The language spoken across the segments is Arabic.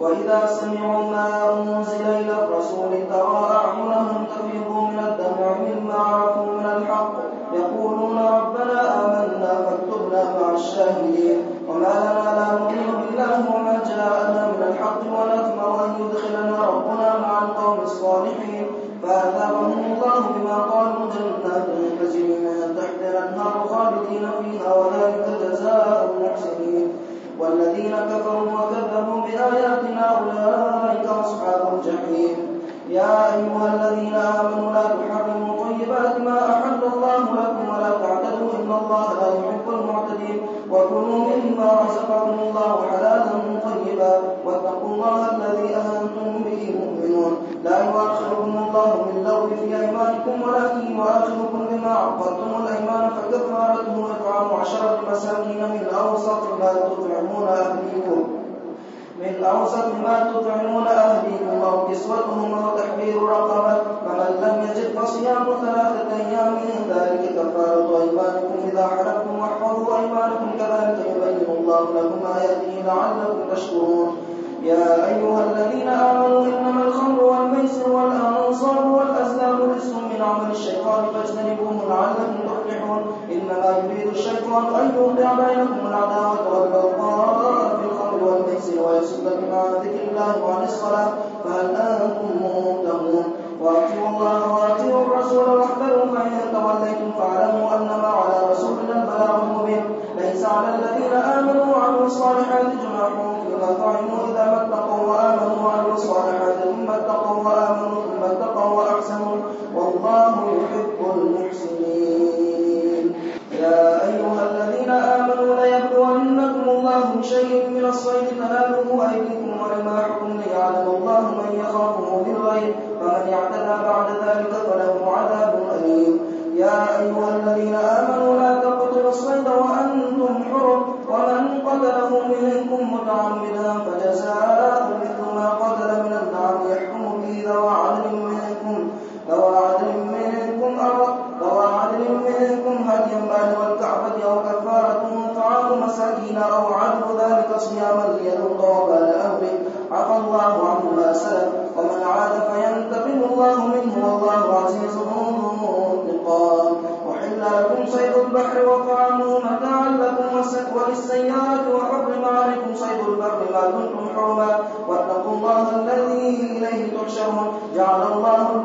وإذا سمعوا ما أنزل إلى الرسول ترى أعينهم تفيض من الدمع مما عرفوا من الحق. يقولون ربنا آمنا فاكتبنا مع الشاهدين. وما لنا لا نؤمن بالله وما جاءنا من الحق ونطمع أن يدخلنا ربنا مع القوم الصالحين. فأثابهم الله بما قالوا جنات تجري من تحتها الأنهار خالدين فيها وذلك جزاء المحسنين. والذين كفروا وكذبوا بآياتنا أولئك أصحاب الجحيم. يا أيها الذين آمنوا لا تحرموا طيبات ما أحل الله لكم ولا تعتدوا إن الله لا يحب المعتدين. وكلوا مما رزقكم الله حلالا طيبا. واتقوا الله الذي أنتم به مؤمنون. لا يؤاخذكم الله باللغو في أيمانكم ولكن يؤاخذكم بما عقدتم الأيمان فكفارته إطعام عشرة مساكين من أوسط ما تطعمون من أوسط ما تطعمون أهليكم أو كسوتهم أو تحرير رقبة فمن لم يجد فصيام ثلاثة أيام من ذلك كفارة أيمانكم إذا حلفتم واحفظوا أيمانكم كذلك يبين الله لكم آياته لعلكم تشكرون. يا أيها الذين آمنوا إنما الخمر والميسر والأنصار والأزلام رجس من عمل الشيطان فاجتنبوه لعلكم تفلحون. إنما يريد الشيطان أن يوقع بينكم الصلاة منكم هديا بالغ الكعبة أو كفارة طعام مساكين أو عدل ذلك صياما ليذوق وبال أمره عفى الله عما سلف ومن عاد فينتقم الله منه والله عزيز ذو انتقام. وحل لكم صيد البحر وطعامه متاعا لكم وللسيارة وحرم عليكم صيد البر ما كنتم حرما. واتقوا الله الذي إليه تحشرون. جعل الله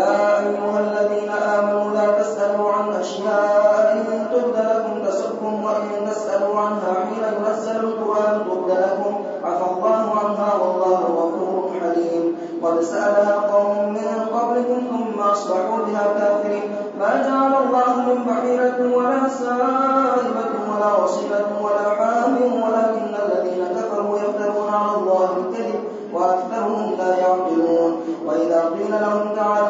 يا أيها الذين آمنوا لا تسألوا عن أشياء إن تبد لكم تسؤكم وإن تسألوا عنها حين ينزل القرآن تبد لكم. عفى الله عنها والله غفور حليم. قد سألها قوم من قبلكم ثم أصبحوا بها كافرين. ما جعل الله من بحيرة ولا سائبة ولا وصيلة ولا حام ولكن الذين كفروا يفترون على الله الكذب وأكثرهم لا يعقلون. وإذا قيل لهم تعالوا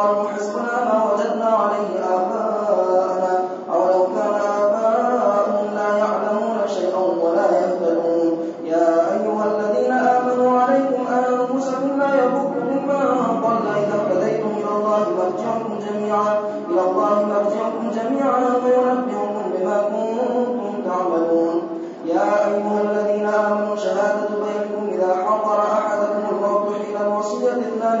الرسول قالوا حسبنا ما وجدنا عليه آباءنا. أولو كان آباؤهم لا يعلمون شيئا ولا يهتدون. يا أيها الذين آمنوا عليكم أنفسكم لا يضركم من ضل إذا اهتديتم إلى الله مرجعكم جميعا. إلى الله مرجعكم جميعا. فينبئكم بما كنتم تعملون. يا أيها الذين آمنوا شهادة بينكم إذا حضر أحدكم الموت حين الوصية اثنان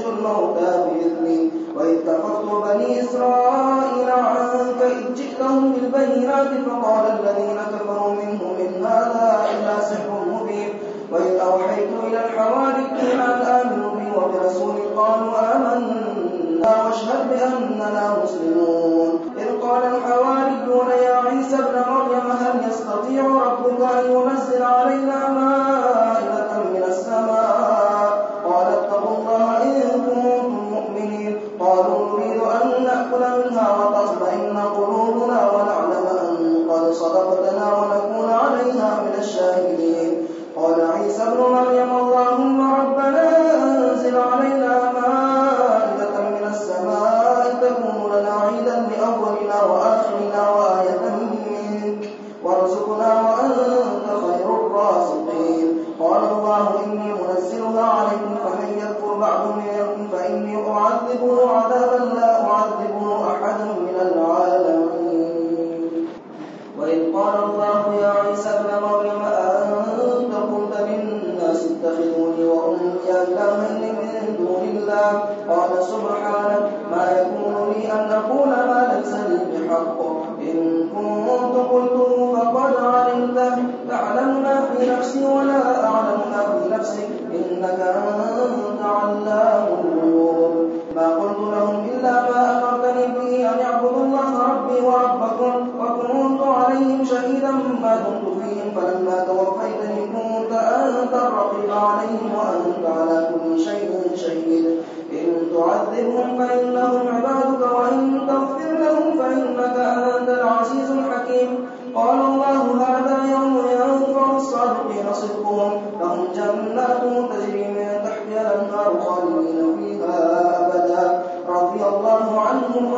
تخرج الموتى بإذني. وإذ كفرت بني إسرائيل عنك إذ جئتهم بالبينات فقال الذين كفروا منهم إن هذا إلا سحر مبين. وإذ أوحيت إلى الحواريين أن آمنوا بي وبرسولي قالوا آمنا واشهد بأننا مسلمون. إذ قال الحواريون يا عيسى ابن مريم هل يستطيع ربك أن ينزل علينا مائدة نفس ولا صدقهم لهم جنات تجري من تحتها الأنهار خالدين فيها أبدا. رضي الله عنهم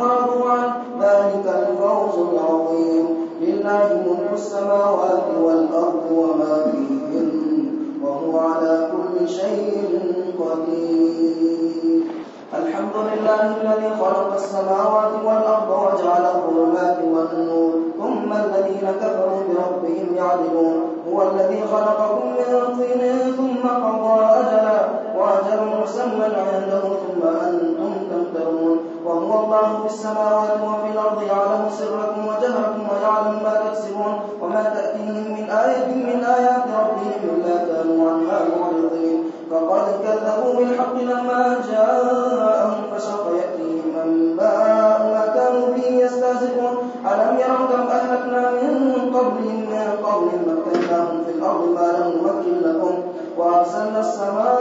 ذلك الفوز العظيم. لله ملك السماوات والأرض وما فيهن وهو على كل شيء قدير. الحمد لله الذي خلق السماوات والأرض وجعل الظلمات والنور. ثم الذين كفروا بربهم يعدلون. هو الذي خلقكم من طين ثم قضى أجلا وأجل مسمى عنده ثم أنتم تمترون. وهو الله في السماوات وفي الأرض يعلم سركم وجهركم ويعلم ما تكسبون. وما تأتيهم من آية من آيات ربهم إلا كانوا عنها معرضين. فقد كذبوا بالحق لما جاءهم أرسلنا السماء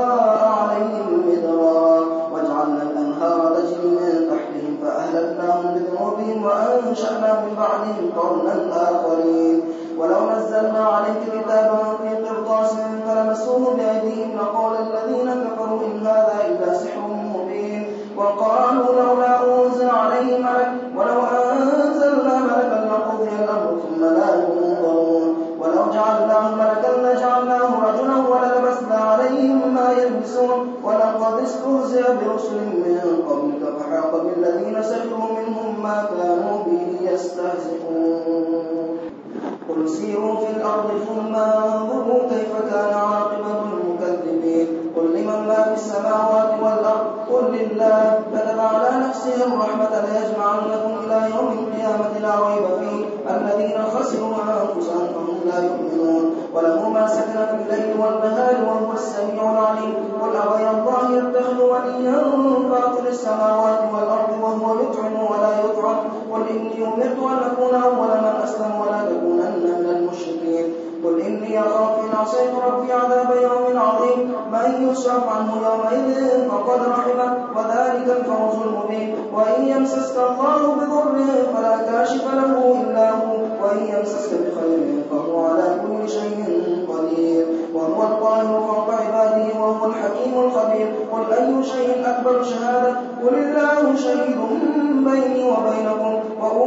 قل سيروا ريب الذين خسروا أنفسهم فهم لا يؤمنون. وله ما سكن في الليل والنهار وهو السميع العليم. قل أغير الله يتخذ وليا فاطر السماوات والأرض وهو يطعم ولا يطعم؟ قل إني أمرت أن أكون أول من أسلم ولا تكونن من المشركين. قل إني أخاف إن عصيت ربي عذاب يوم عظيم. من يصرف عنه يومئذ فقد رحمه. وذلك الفوز المبين. وإن يمسسك الله بضر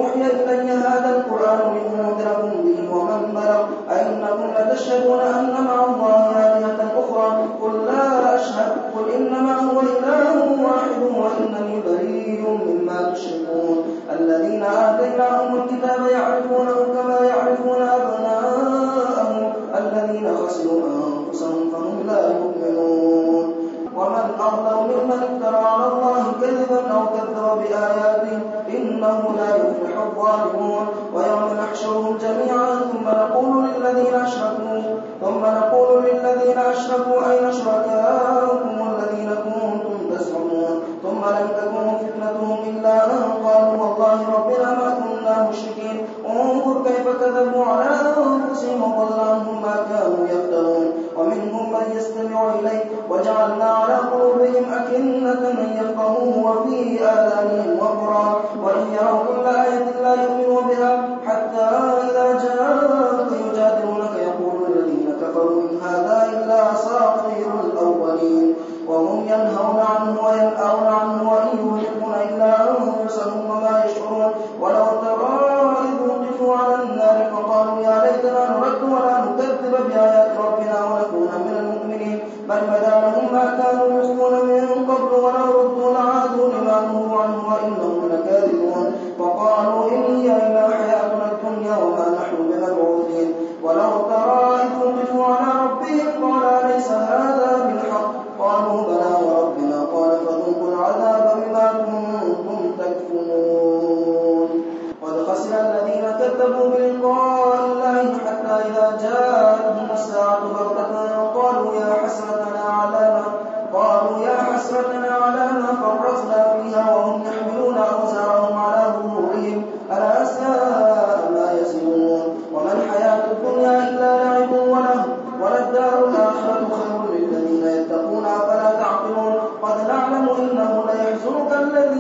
أوحي إلي هذا القرآن من مدركم به ومن بلغ أئنكم لتشهدون أن مع الله آلهة أخرى. قل لا أشهد. قل إنما هو إله واحد وإنني بريء مما تشركون. الذين آتيناهم الكتاب يعرفونه كذبوا على أنفسهم وضل عنهم ما كانوا يفترون. ومنهم من يستمع إليك وجعلنا على قلوبهم أكنة من يفقهوه وفي آذانهم وقرا. وإن يروا كل آية لا يؤمنوا بها حتى إذا جاءوك يجادلونك يقول الذين كفروا إن هذا إلا أساطير الأولين. وهم ينهون عنه وينأون عنه وإن يهلكون إلا أنفسهم.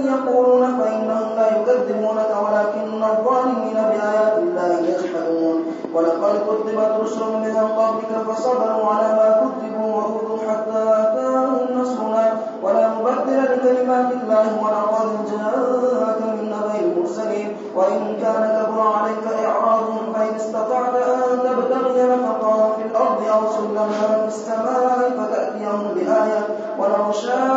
يقولون فإنهم لا يكذبونك ولكن الظالمين بآيات الله يجحدون. ولقد كذبت رسل من قبلك فصبروا على ما كذبوا وأوذوا حتى أتاهم نصرنا. ولا مبدل لكلمات الله ولقد جاءك من نبي المرسلين. وإن كان كبر عليك إعراضهم فإن استطعت أن تبتغي نفقا في الأرض أو سلما في السماء فتأتيهم بآية. ولو شاء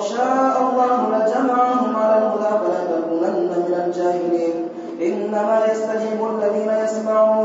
شاء الله لجمعهم على الهدى فلتكونن من الجاهلين. إنما يستجيب الذين يسمعون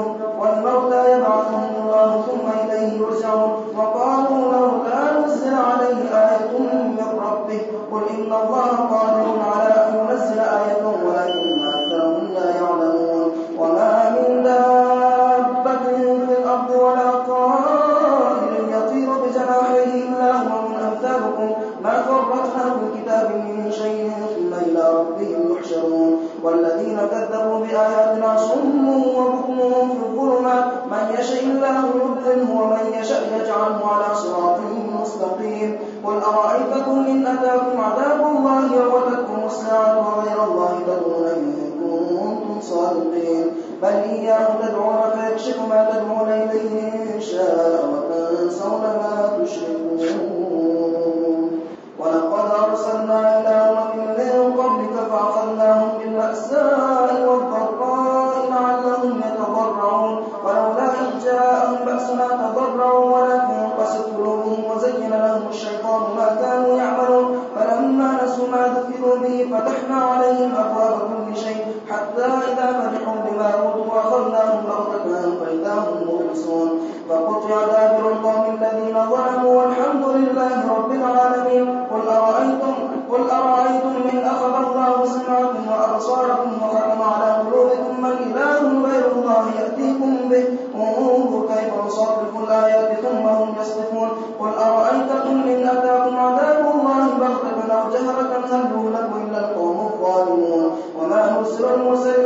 تبصر ما تدعون إليه إن شاء وتنسون ما تشركون.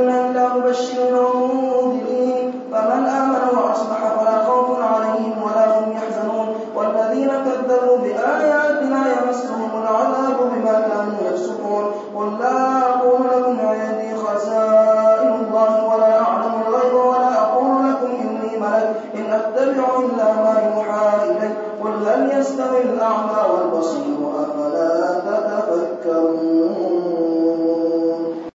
أنت مبشرا